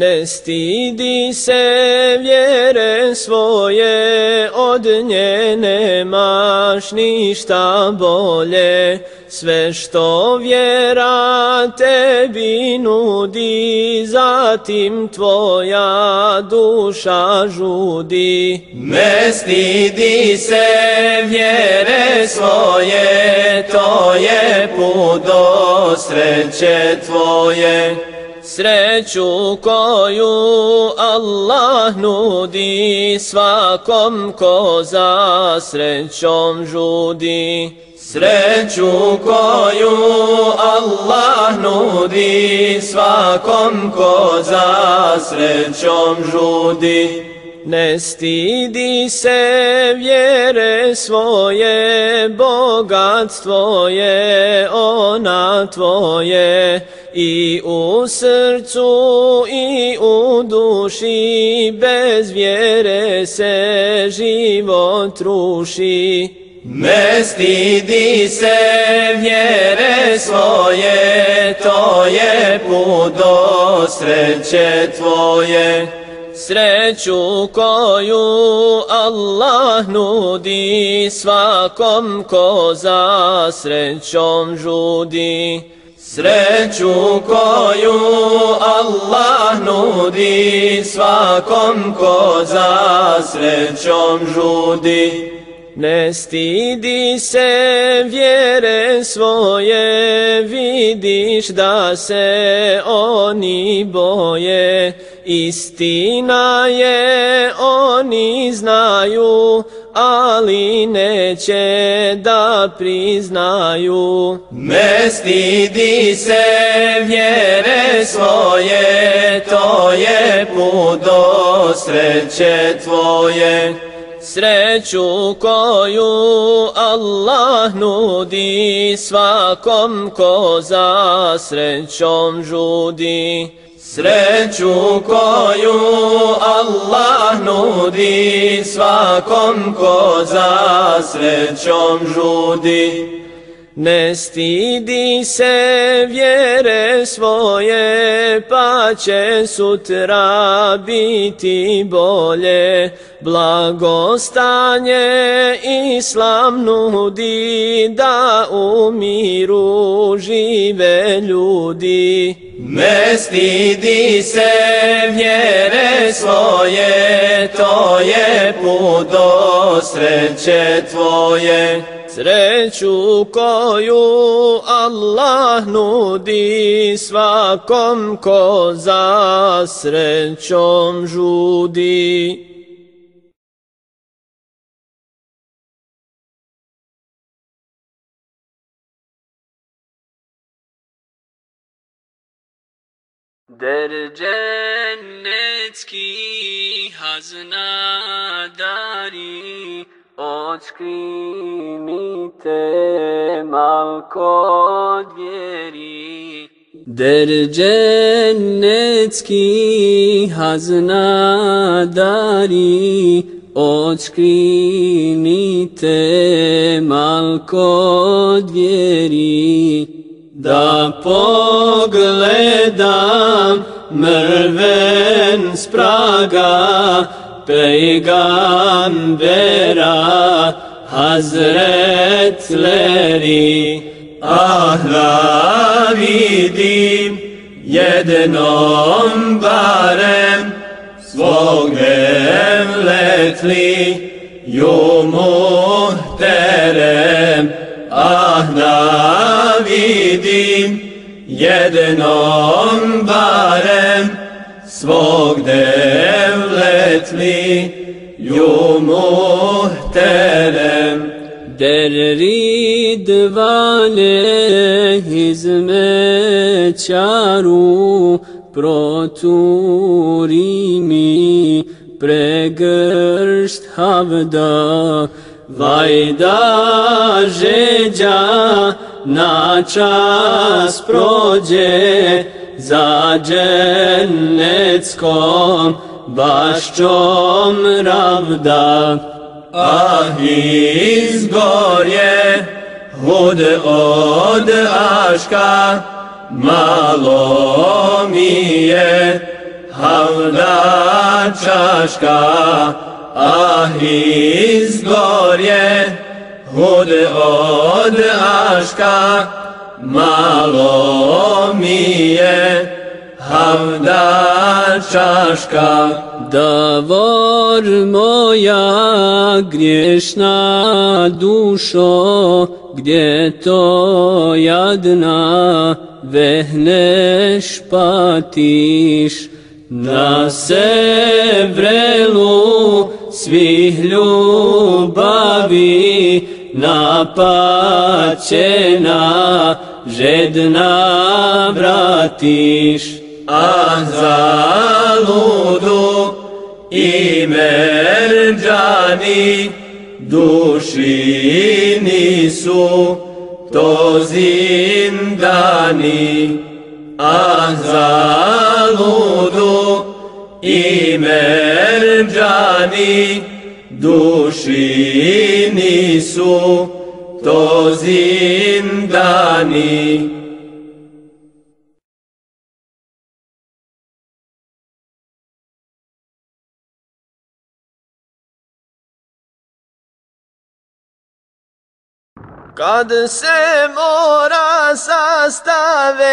Ne stidi se vjere svoje, od nje nemaš ništa bolje. Sve što vjera tebi nudi, zatim tvoja duša žudi. Ne stidi se vjere svoje, to je put do sreće tvoje. Sreću koju Allah nudi svakom ko za srećom žudi. Sreću koju Allah nudi svakom ko za srećom žudi. Ne stidi se vjere svoje, bogatstvo je ona tvoje. I u srcu i u duši, bez vjere se život ruši. Ne stidi se vjere svoje, to je put do sreće tvoje. Sreću koju Allah nudi svakom ko za srećom žudi. Sreću koju Allah nudi svakom ko za srećom žudi. Ne stidi se vjere svoje, vidiš da se oni boje. Istina je, oni znaju, ali neće da priznaju. Ne stidi se vjere svoje, to je put do sreće tvoje. Sreću koju Allah nudi svakom ko za srećom žudi. Sreću koju Allah nudi svakom ko za srećom žudi. Ne stidi se vjere svoje, pa će sutra biti bolje. Blagostanje Islam nudi da u miru žive ljudi. Ne stidi se vjere svoje, to je put do sreće tvoje. Sreću koju Allah nudi svakom ko za srećom žudi. در جنتکی hazna dari Očkrinite Otkrinite kod vjeri. Der džennetski hazna dari Otkrinite malko vjeri. Da pogledam mrven spraga peygambera hazretleri ah da vidim jednom barem svog devletli ju muhterem ah da vidim jednom barem svog devletli ju muhterem. Der ridvane hizmećaru proturi proturimi pregršt havda. Vajda žeđa na čas prođe za dženneckom baščom ravda. Ah, izgorje hud od aška, malo mi je Havda čaška, ah izgorje, hud od aška, malo mi je, hamda čaška. Davor moja griješna dušo, gdje to jadna vehneš patiš, na se vrelu svih ljubavi napaćena žedna vratiš a zaludu i merđani duši nisu to zindani a zaludu i merđani duši nisu to zindani Kad se mora sastave,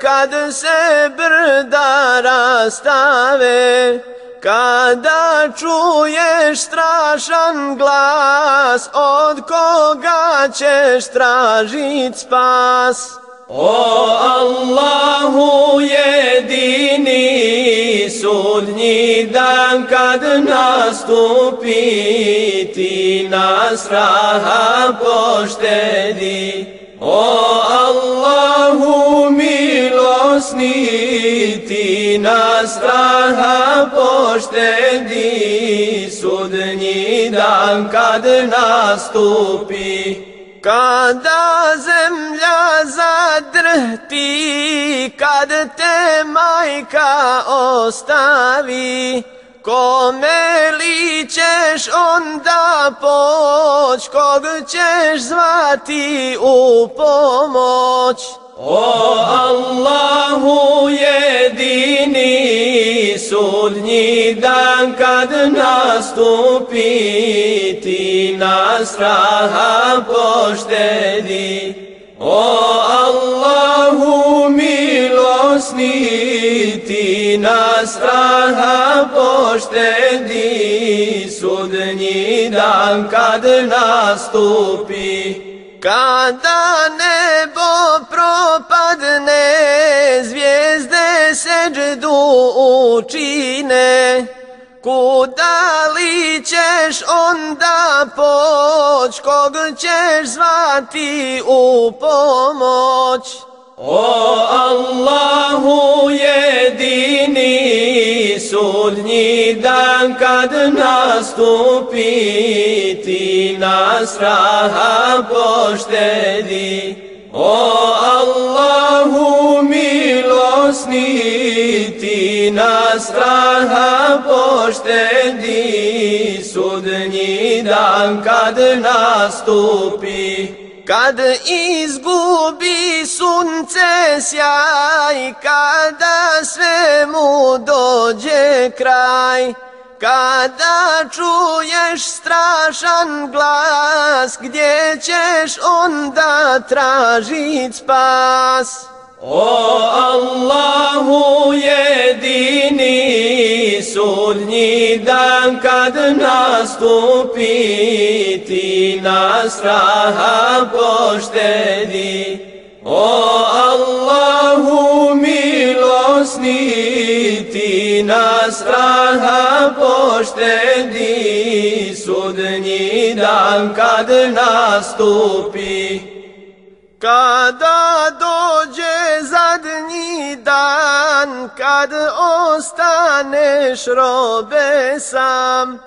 kad se brda rastave, kada čuješ strašan glas, od koga ćeš tražit spas? O Allahu jedini sudnji dan kad nastupi ti nas raha poštedi. O Allahu milosni ti nas raha poštedi. Sudnji dan kad nastupi Kada zemlja zadrhti, kad te majka ostavi, kome li ćeš onda poć, kog ćeš zvati u pomoć? O Allahu jedini sudnji dan kad nastupi ti nas raha poštedi O Allahu milosni ti nas straha poštedi. Sudnji dan kad nastupi Kada nebo propadne, zvijezde seđdu učine, kuda li ćeš onda poć, kog ćeš zvati u pomoć? O Allahu jedini sudnji dan kad nastupi ti nas raha poštedi O Allahu milosni ti nas raha poštedi sudnji dan kad nastupi Kad izgubi sunce sjaj, kada sve mu dođe kraj, kada čuješ strašan glas, gdje ćeš onda tražit spas? O Allahu jedini sudnji dan kad nastupi ti nas raha poštedi. O Allahu milosni ti nas raha poštedi. Sudnji dan kad nastupi Kada dođe kad ostaneš robe sam,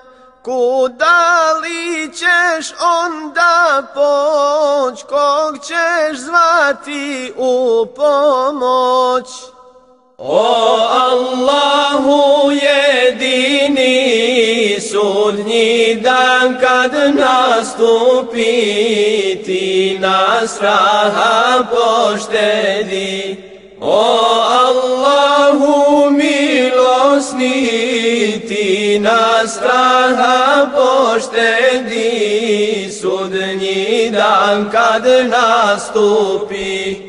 kuda li ćeš onda poć, kog ćeš zvati u pomoć? O Allahu jedini sudnji dan kad nastupi ti nas raha poštedi O ti nas straha poštedi, sudnji dan kad nastupi.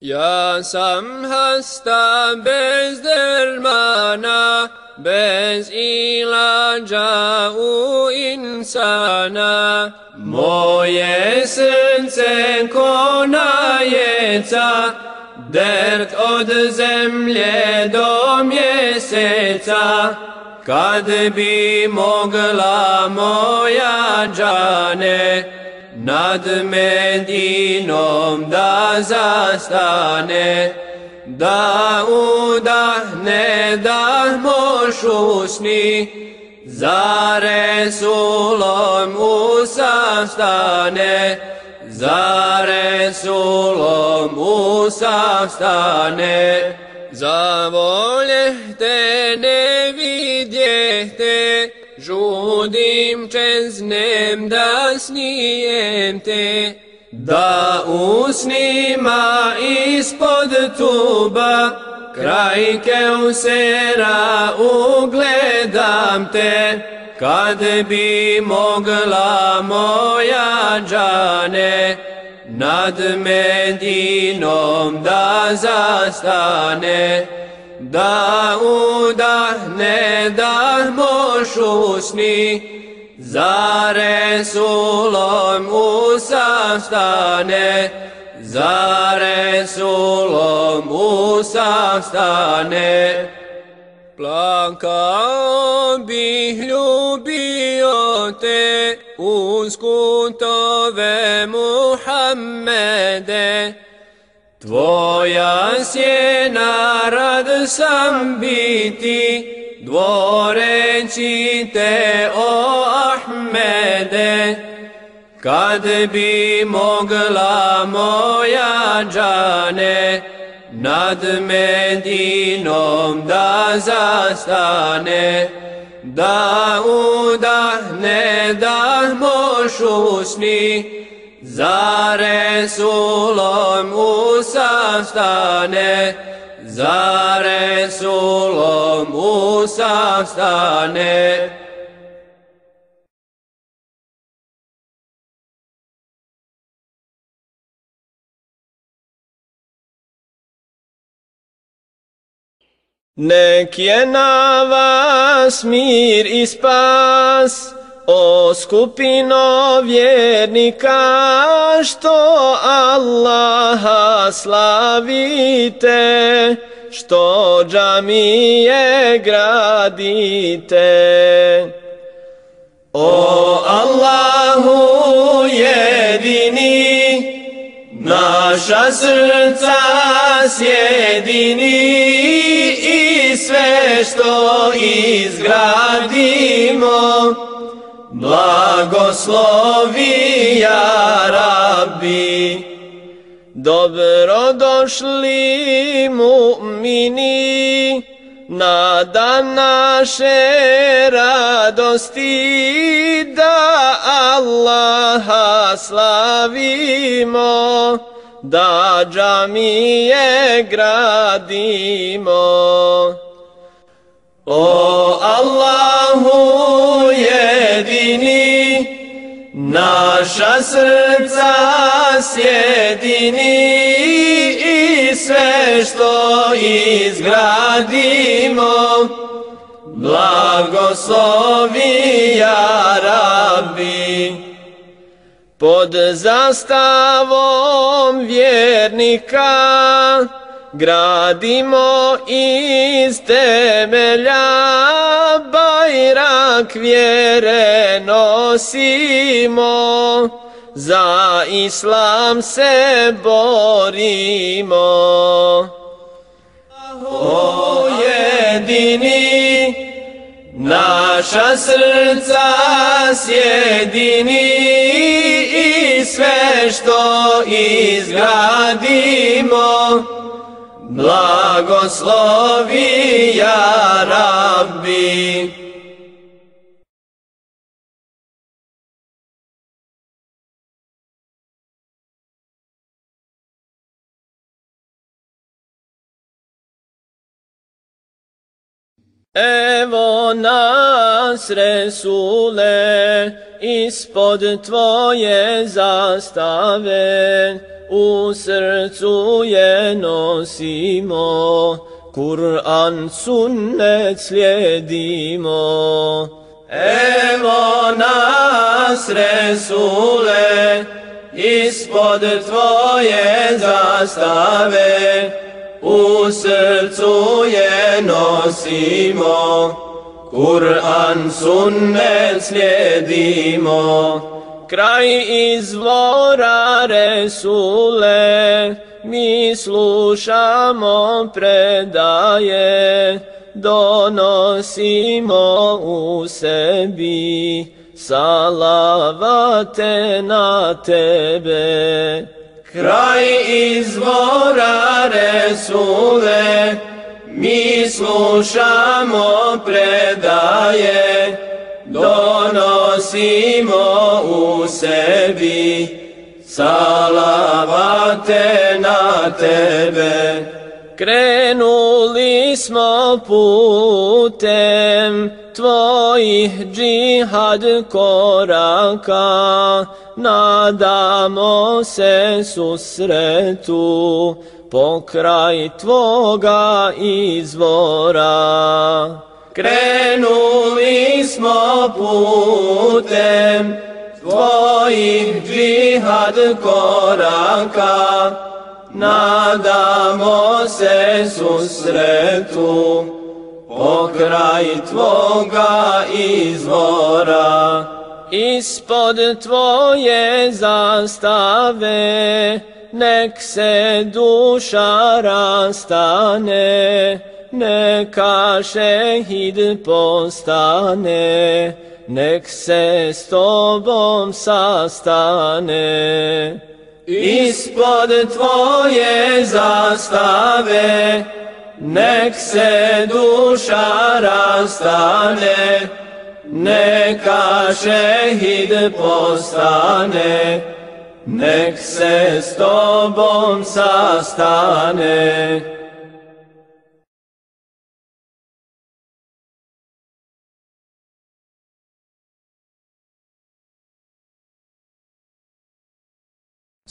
Ja sam hasta bez dermana, bez ilađa u insana. Moje srce ko najeca, dert od zemlje do mjeseca. Kad bi mogla moja džane, nad Medinom da zastane, da udahne da moš usni, za Resulom usastane, za Resulom usastane. Za volje te ne vidjehte, žudim čeznem da snijem te. Da usnima ispod tuba, kraj keusera ugledam te, kad bi mogla moja džane, nad Medinom da zastane, da udahne da moš usni, za Resulom usastane, za Resulom usastane. Plakao bih ljubio te uz kutove Muhammede. Tvoja sjena rad sam biti, dvoreći te o Ahmede. Kad bi mogla moja džane, nad Medinom da zastane, da udahne da moš usni, za Resulom usastane, za Resulom usastane. Nek je na vas mir i spas, o skupino vjernika, što Allaha slavite, što džamije gradite. O Allahu jedini, naša srca sjedini nešto izgradimo, blagoslovi ja Rabbi. Dobro došli mu'mini, na dan naše radosti, da Allaha slavimo, da džamije gradimo. O Allahu jedini, naša srca sjedini i sve što izgradimo, blagoslovi ja Rabbi. Pod zastavom vjernika gradimo iz temelja bajrak vjere nosimo. Za islam se borimo. O jedini, naša srca sjedini i sve što izgradimo, blagoslovi ja rabbi. Evo nas, Resule, ispod tvoje zastave, u srcu je nosimo, Kur'an sunnet slijedimo. Evo nas, Resule, ispod Tvoje zastave, u srcu je nosimo, Kur'an sunnet slijedimo. Kraj izvora Resule, mi slušamo predaje, donosimo u sebi, salavate na tebe. Kraj izvora Resule, mi slušamo predaje, donosimo u sebi, salavate na tebe. Krenuli smo putem tvojih džihad koraka, nadamo se susretu pokraj tvoga izvora. Krenuli smo putem tvojih džihad koraka, nadamo se susretu pokraj tvoga izvora. Ispod tvoje zastave nek se duša rastane, neka šehid postane, nek se s tobom sastane. Ispod tvoje zastave nek se duša rastane, neka šehid postane, nek se s tobom sastane.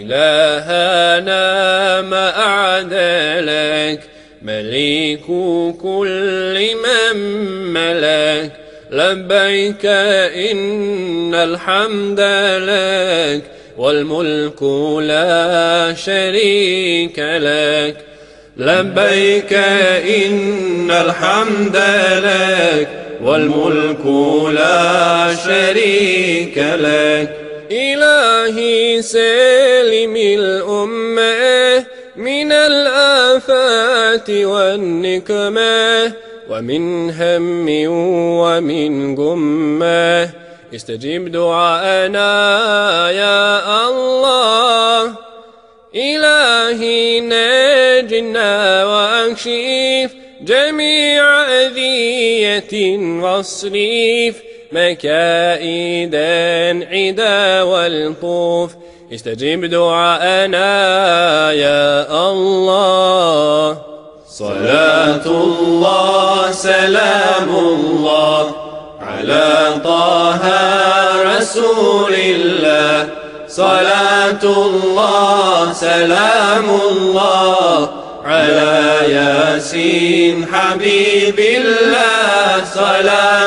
إلهنا ما أعدلك مليك كل من ملك. لبيك إن الحمد لك والملك لا شريك لك. لبيك إن الحمد لك والملك لا شريك لك. إلهي سلم الأمة من الآفات والنكمة ومن هم ومن غمة. استجب دعاءنا يا الله. إلهي نجنا وأكشف جميع أذية وأصريف. مكائدا عدا والطوف. استجب دعاءنا يا الله. صلاة الله سلام الله على طه رسول الله. صلاة الله سلام الله على ياسين حبيب الله. صلاة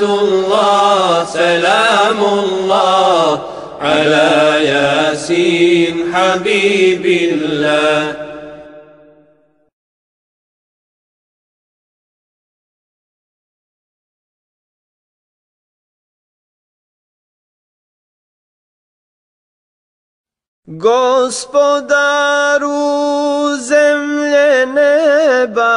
الله سلام الله على ياسين حبيب الله. Gospodaru zemlje neba,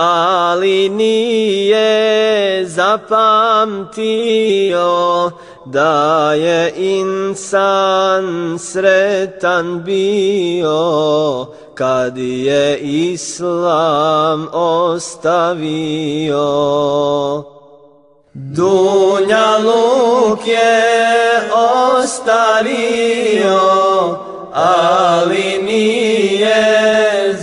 ali nije zapamtio da je insan sretan bio kad je islam ostavio. Dunja luk je ostario, ali nije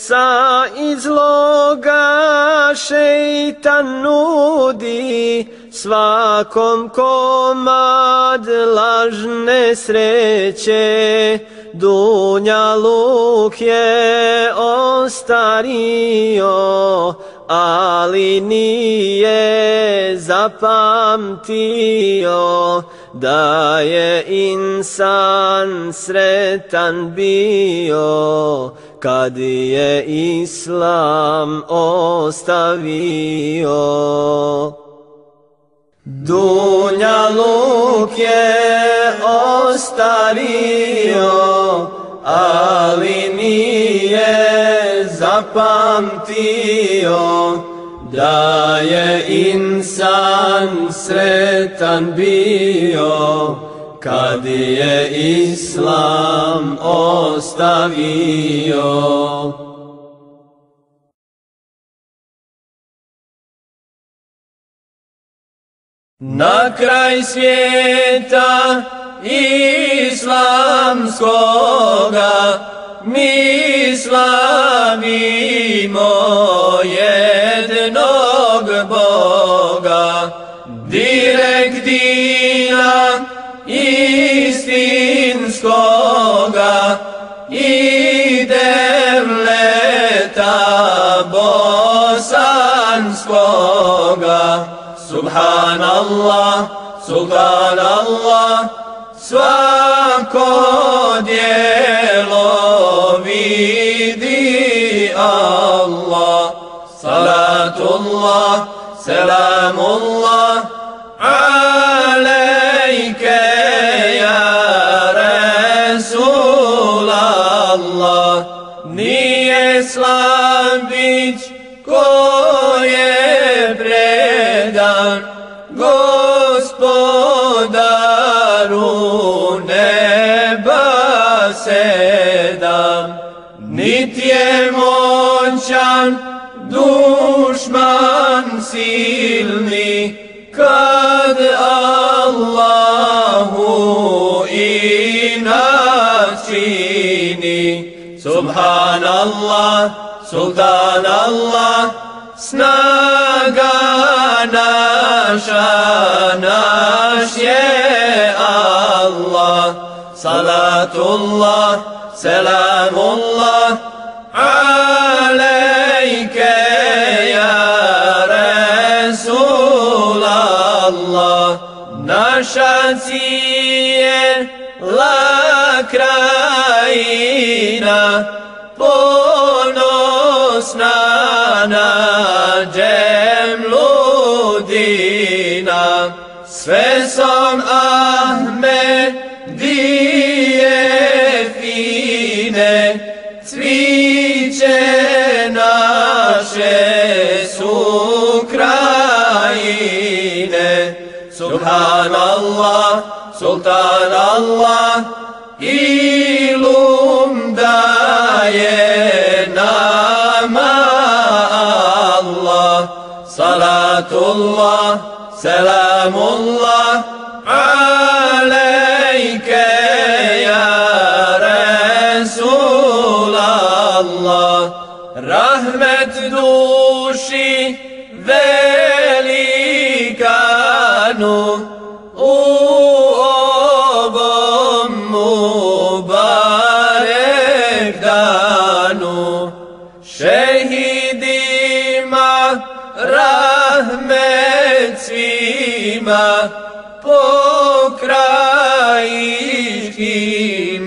Sa izloga šeitan nudi, svakom komad lažne sreće. Dunja luk je ostario, ali nije zapamtio da je insan sretan bio kad je islam ostavio. Dunja luk je ostario, ali nije zapamtio da je insan sretan bio kad je islam ostavio. Na kraj svijeta islamskoga mi slavimo jednog Boga, direktina istinskoga i devleta bosanskoga. Subhanallah, subhanallah, svako djelo vidi Allah Salatullah, selamullah Nit je moćan dušman silni Kad Allahu inačini. Subhanallah, Sultanallah Snaga naša, naš je Allah salatullah, سلام الله عليك يا رسول Allah. Naša لا krajina, ponosna nađem ludina, sve sam Ahmed Subhanallah, Sultan Allah, ilum daje nama Allah. Salatullah, selamullah, po pokrajiškim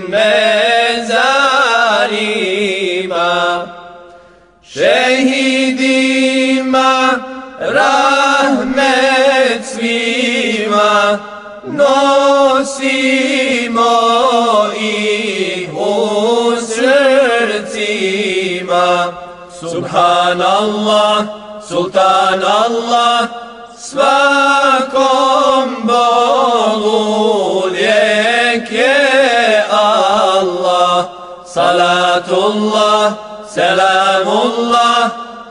mezarima. Šehidima rahmet svima nosimo ih u srcima. Subhanallah, Sultanallah, Allah, svakom Bogu lijek je Allah. Salatullah, selamullah, alejke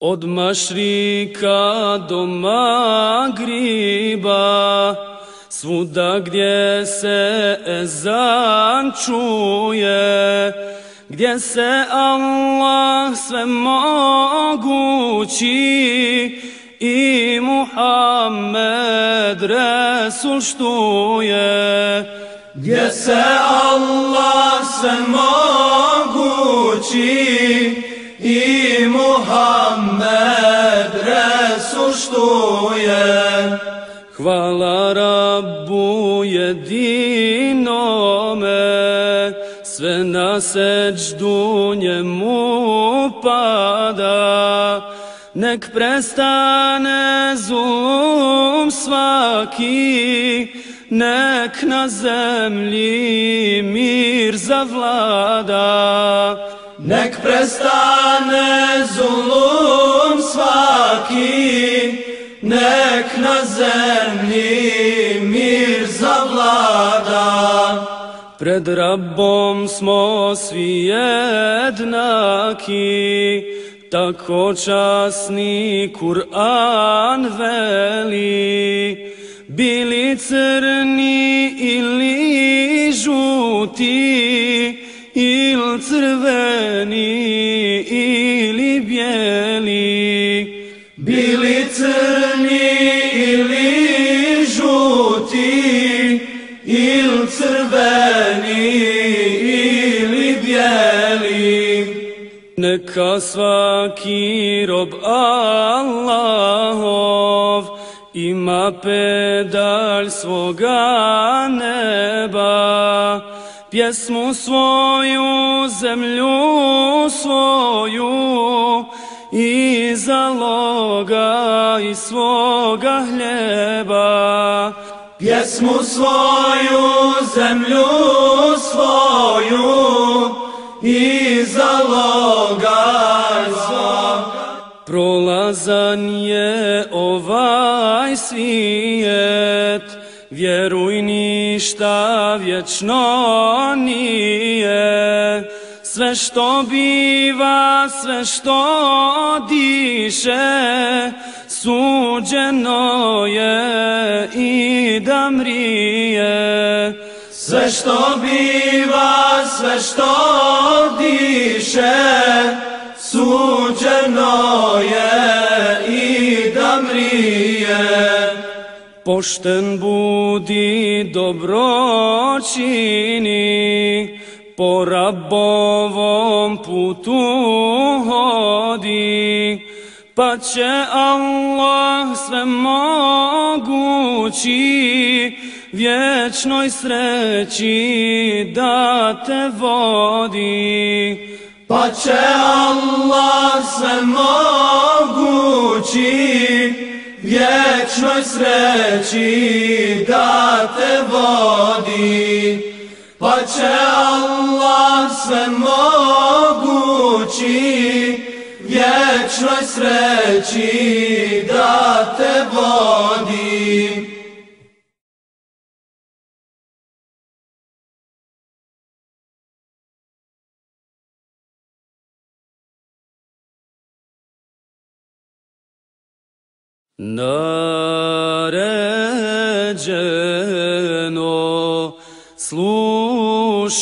Od mašrika do magriba, svuda gdje se ezan čuje, gdje se Allah sve mogući i Muhammed Resul štuje. Gdje se Allah sve mogući i Muhammed Resul štuje. Hvala Rabbu jedinome, sve na seđdu njemu pada. Nek prestane zulum svaki, nek na zemlji mir zavlada. Nek prestane zulum svaki, nek na zemlji mir zavlada. Pred Rabbom smo svi jednaki, tako časni Kur'an veli. Bili crni ili žuti, il crveni ili bijeli. Bili crni ili žuti, il crveni ili bijeli. Neka svaki rob Allahov ima pedalj svoga neba, pjesmu svoju, zemlju svoju, i zaloga i svoga hljeba. Pjesmu svoju, zemlju svoju i zaloga Prolazan je ovaj svijet, ništa vječno nije. Sve što biva, sve što diše, suđeno je i da mrije. Sve što biva, sve što diše, suđeno je i da mrije. Pošten budi dobro čini, po rabovom putu hodi, pa će Allah sve mogući vječnoj sreći da te vodi. Pa će Allah sve mogući vječnoj sreći da te vodi. Pa će Allah sve mogući vječnoj sreći da te vodi. Naređeno, slušajmo,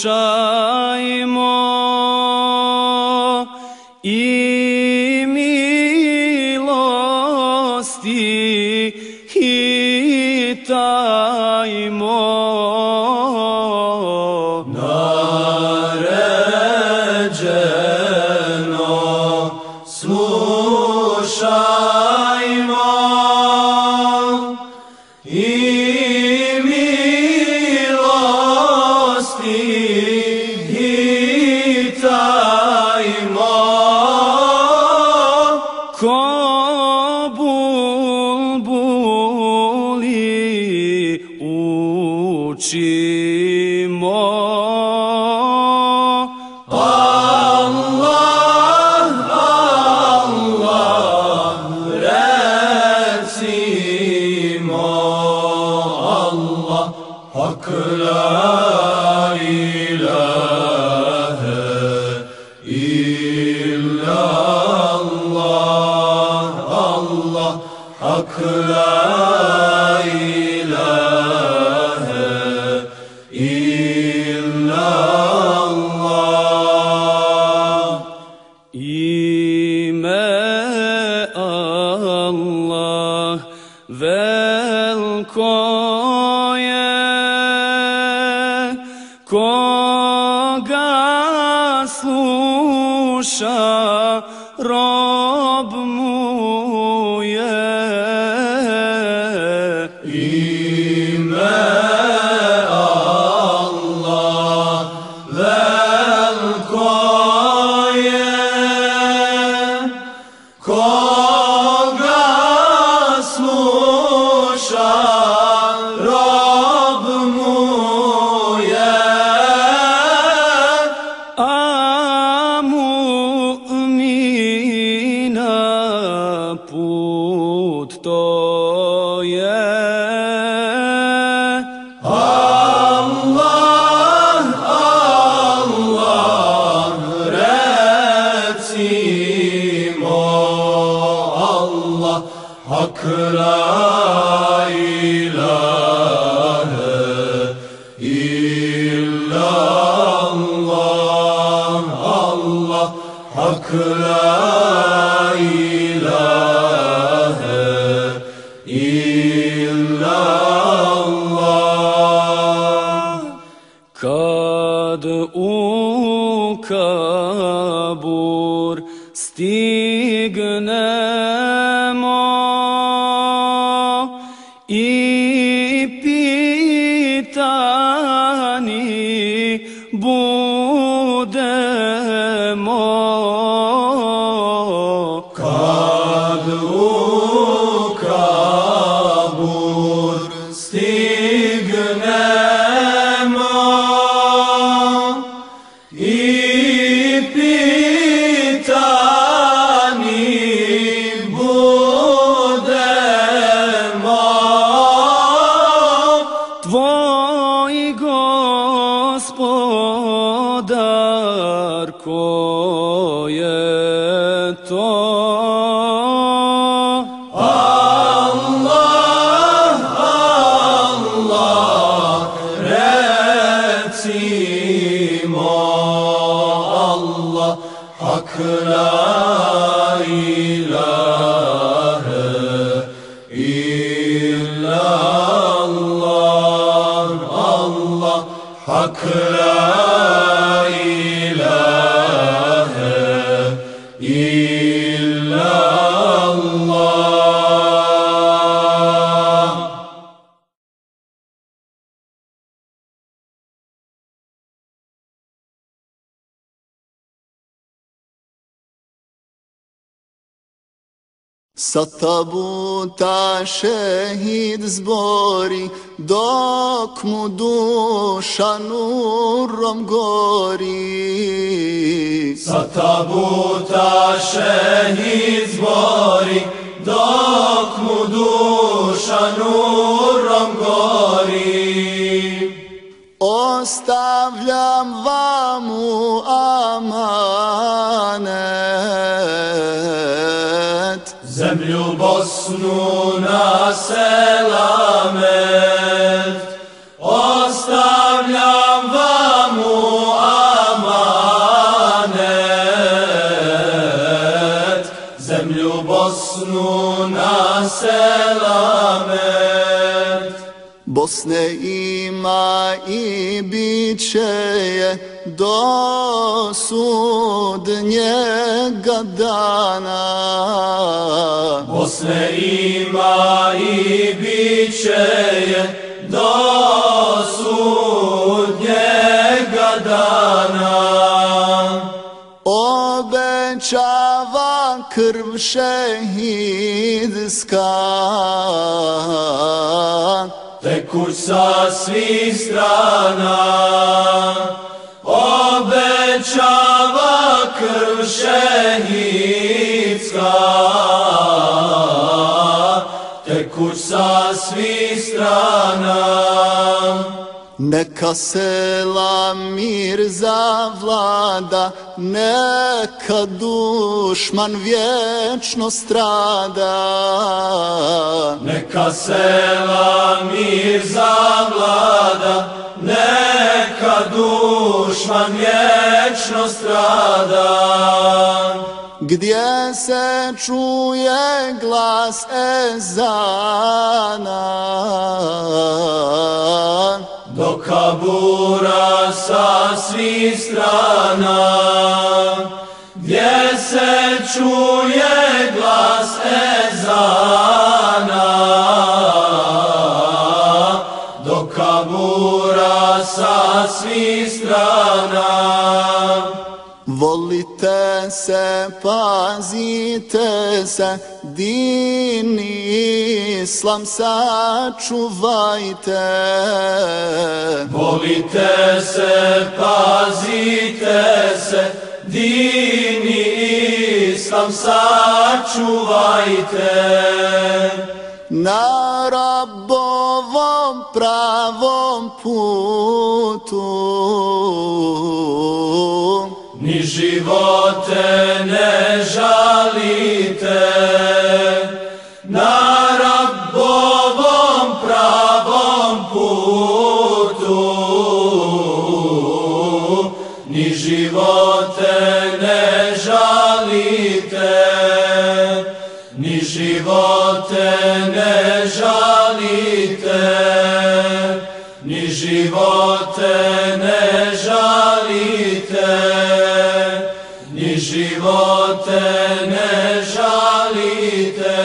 hak la ilahe illa Allah, hak illa Allah. Kad u kabur stignemo Sa tabuta šehid zbori, dok mu duša nurom gori. Sa tabuta šehid zbori, dok mu duša nurom gori. Ostavljam vam u Bosnu na Bosne ima i bit će je do sudnjega dana. Bosne ima i bit će je do sudnjega dana. Obećava krv šehidska. Tekuć sa svih strana Obećava krv šehidska. Tekuć sa svih strana Neka sela mir zavlada, neka dušman vječno strada. Neka sela mir zavlada Neka dušman vječno strada Gdje se čuje glas ezana Do kabura sa svih strana. Gdje se čuje glas ezana. Do kabura sa svih strana. Volite se, pazite se, din islam sačuvajte. Volite se, pazite se, din islam sačuvajte. Na rabovom pravom putu Ni živote ne žalite,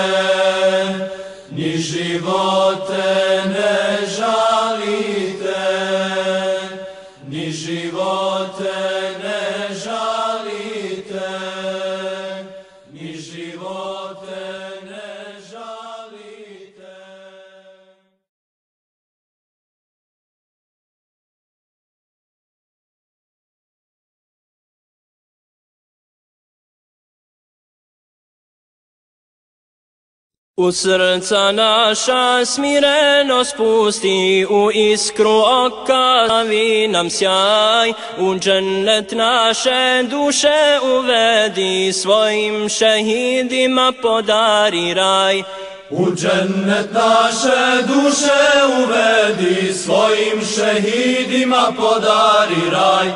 U srca naša smireno spusti, u iskru oka stavi nam sjaj, u džennet naše duše uvedi, svojim šehidima podari raj. U džennet naše duše uvedi, svojim šehidima podari raj.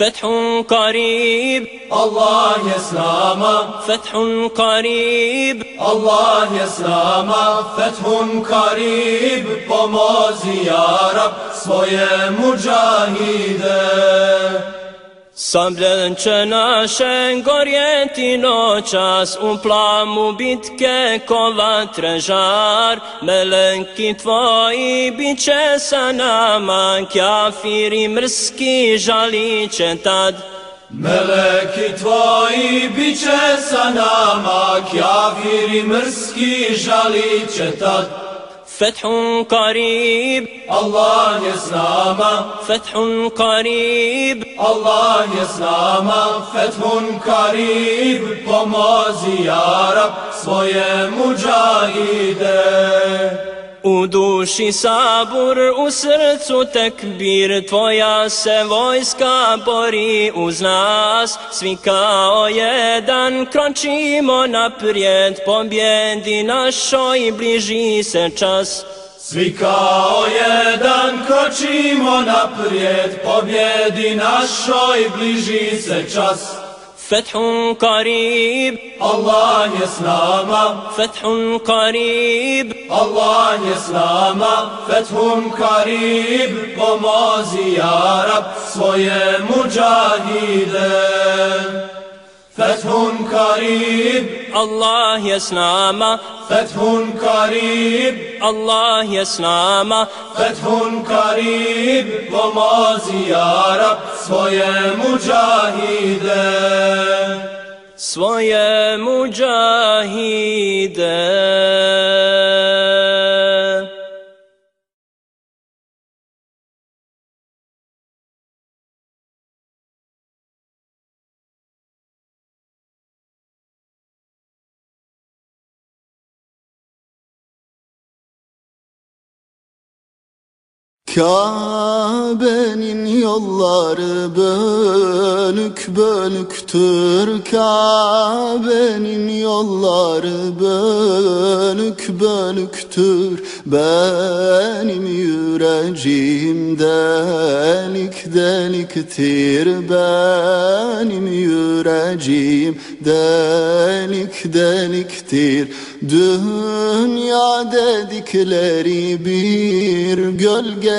فتح قريب. الله يسلام فتح قريب. الله يسلام فتح قريب. pomozi يا رب svoje muđahide Sabljen će naše gorjeti noćas u plamu bitke ko vatre žar Meleki tvoji bit će sa nama, kjafiri mrski žalit će tad. Meleki tvoji bit će sa nama, kjafiri mrski žalit će tad. فتح قريب. الله يسلم. فتح قريب. الله يسلم. فتح قريب. قم زيارة svoje مجاهدة. U duši sabur, u srcu tekbir, tvoja se vojska bori uz nas. Svi kao jedan kročimo naprijed, pobjedi našoj bliži se čas. Svi kao jedan kročimo naprijed Pobjedi našoj bliži se čas فتح قريب. الله يسلم. فتح قريب. الله يسلم. فتح قريب. وما زيارة svoje muđahide فتح قريب. الله يسلامه فتح قريب. الله يسلامه فتح قريب. وما زيارة. سوية مجاهدة. سوية مجاهدة. Kabe'nin yolları bölük bölüktür Kabe'nin yolları bölük bölüktür Benim yüreğim delik deliktir. Benim yüreğim delik deliktir. Dünya dedikleri bir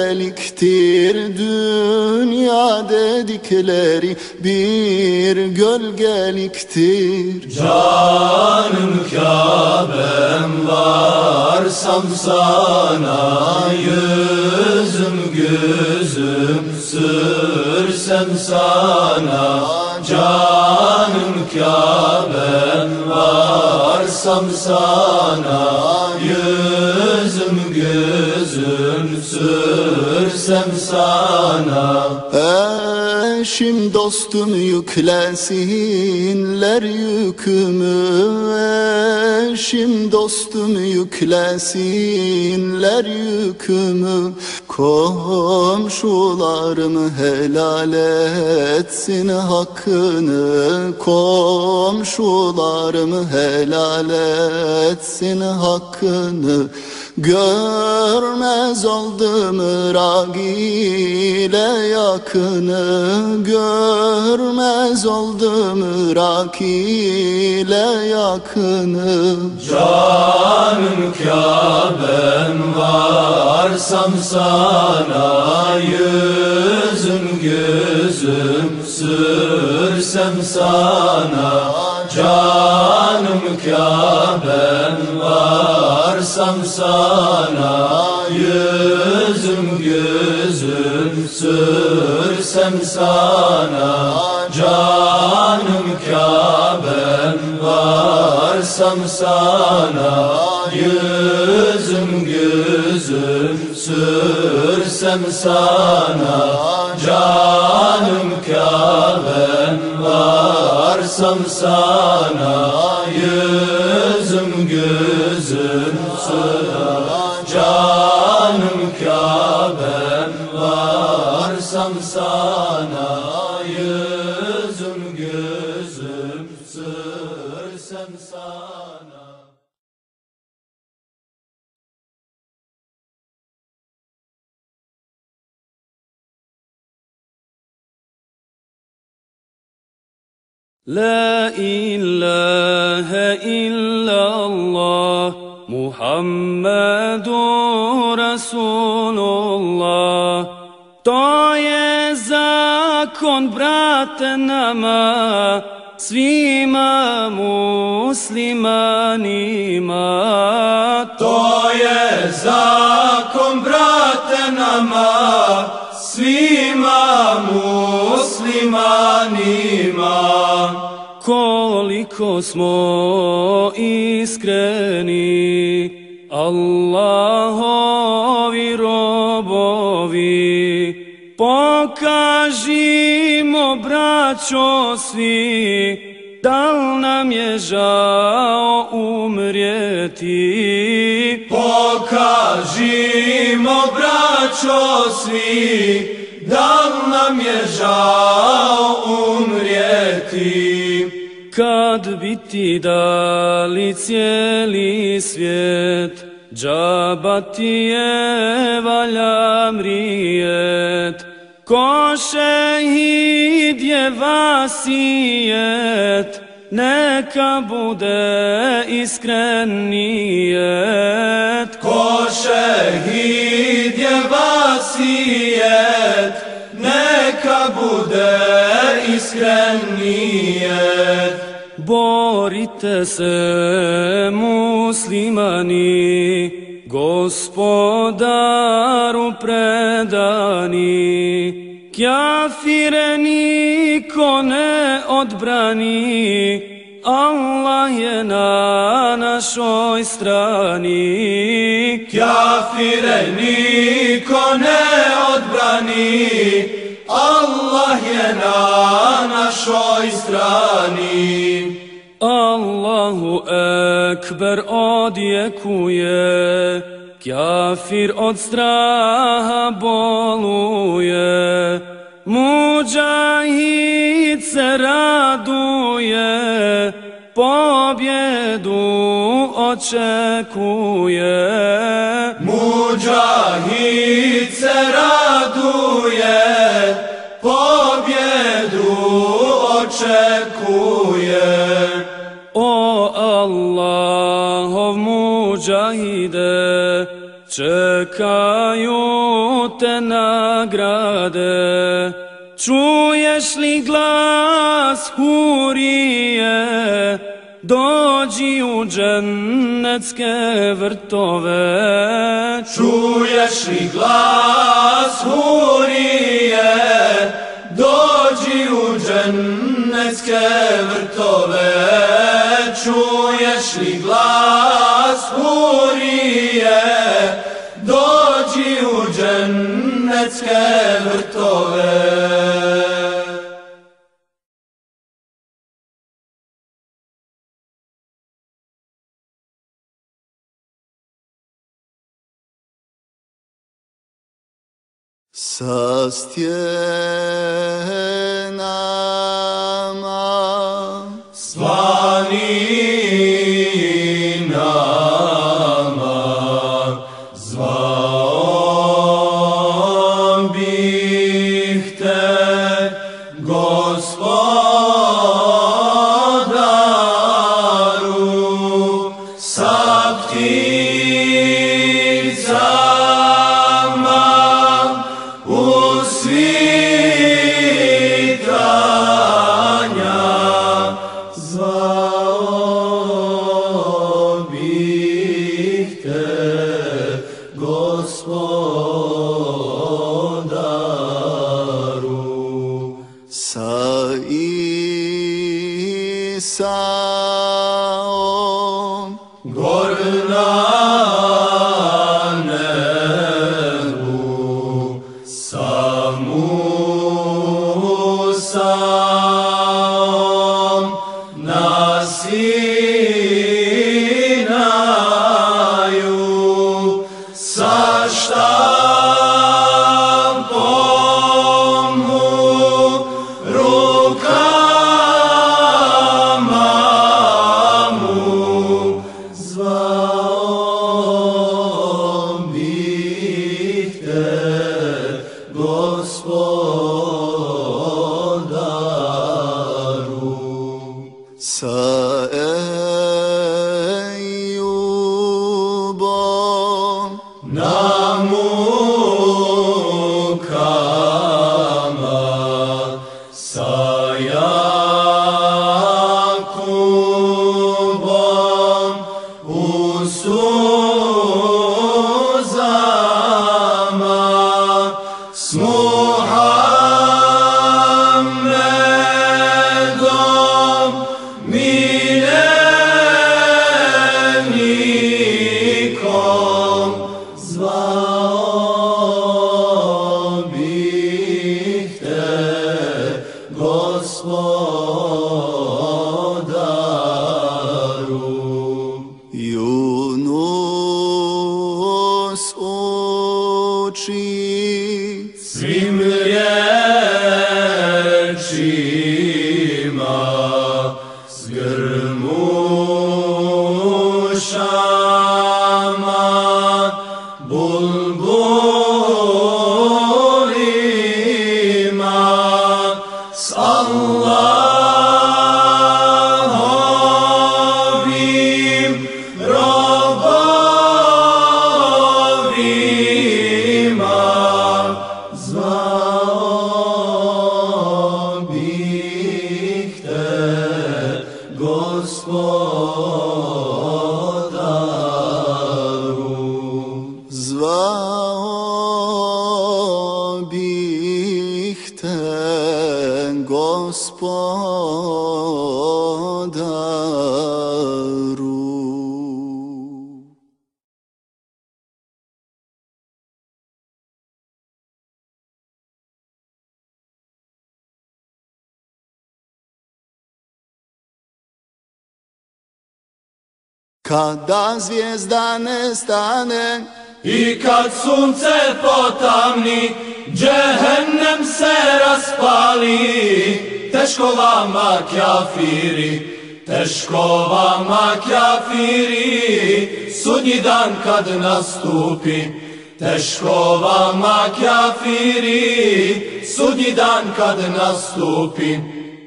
gölgeliktir Dünya dedikleri bir gölgeliktir. Canım Kabe'm varsam sana Yüzüm gözüm sürsem sana. Canım Kabe'm varsam sana Yüzüm sürsem sana. Eşim dostum yüklesinler yükümü. Eşim dostum yüklesinler yükümü. Komşularım helal etsin hakkını. Komşularım helal etsin hakkını Görmez oldum Irak ile yakını. Görmez oldum Irak ile yakını. Canım Kabe'm varsam sana Yüzüm gözüm sürsem sana. Canım Kabe'm varsam sana Yüzüm gözüm sürsem sana Canım Kabe'm varsam sana Yüzüm gözüm sürsem sana Canım Kabe'm varsam sana Yüzüm gözüm لا إله إلا الله محمد رسول الله To je zakon, brate, nama, svima muslimanima. To je zakon, brate, nama, svima muslimanima. Koliko smo iskreni, Allahovi robovi, pokažimo, braćo, svi, da nam je žao umrijeti. Pokažimo, braćo, svi, nam je žao umrijeti. Kad bi ti dali cijeli svijet, džaba ti je valja mrijet. Ko šehid je vasijet, neka bude iskren nijet. Ko šehid je vasijet, neka bude iskren. Borite se muslimani, gospodaru predani, kjafire niko ne odbrani, Allah je na našoj strani. Kjafire niko ne odbrani, je na našoj strani. Allahu ekber odjekuje, kjafir od straha boluje, muđahid se raduje, pobjedu očekuje. Čekaju te nagrade. Čuješ li glas hurije, dođi u džennetske vrtove. Čuješ li glas hurije, dođi u džennetske vrtove. Džennetske vrtove. sa stjenama Planinama Kada zvijezda nestane, I kad sunce potamni, džehennem se raspali, teško vama kjafiri, teško vama kjafiri, sudnji dan kad nastupi, teško vama kjafiri, sudnji dan kad nastupi,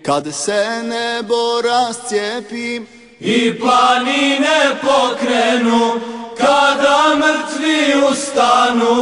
kad se nebo rascijepi, i planine pokrenu, kada mrtvi ustanu,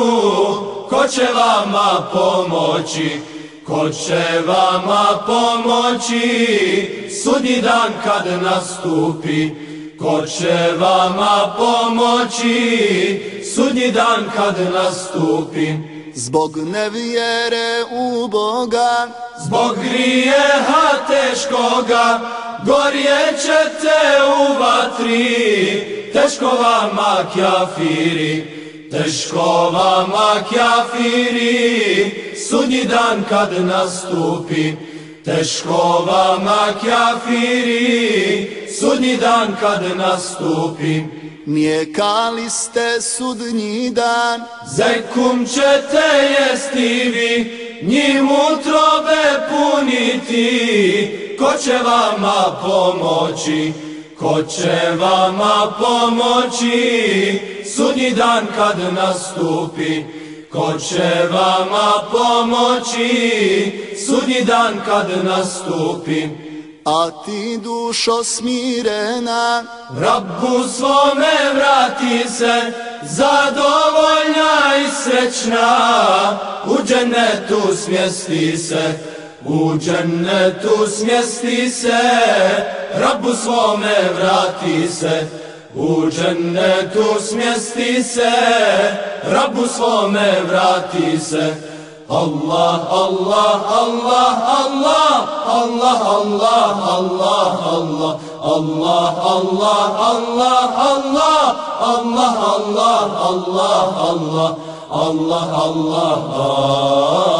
ko će vama pomoći, ko će vama pomoći, sudnji dan kad nastupi, ko će vama pomoći, sudnji dan kad nastupi, zbog nevjere u Boga, Zbog grijeha teškoga gorjećete u vatri, teško vama kjafiri, teško vama kjafiri, sudnji dan kad nastupi, teško vama kjafiri, sudnji dan kad nastupi. nijekali ste sudnji dan, Zekum ćete jesti vi, njim utrobe puniti, ko će vama pomoći, ko će vama pomoći, sudnji dan kad nastupi, ko će vama pomoći, sudnji dan kad nastupi. a ti dušo smirena, Rabbu svome vrati se, zadovoljna i srećna, u dženetu smjesti se, u džennetu smjesti se, Rabbu svome vrati se, u džennetu smjesti se, Rabbu svome vrati se, Allah, Allah, Allah, Allah, Allah, Allah, Allah, Allah, Allah, Allah, Allah, Allah, Allah, Allah, Allah, Allah, Allah Allah Allah.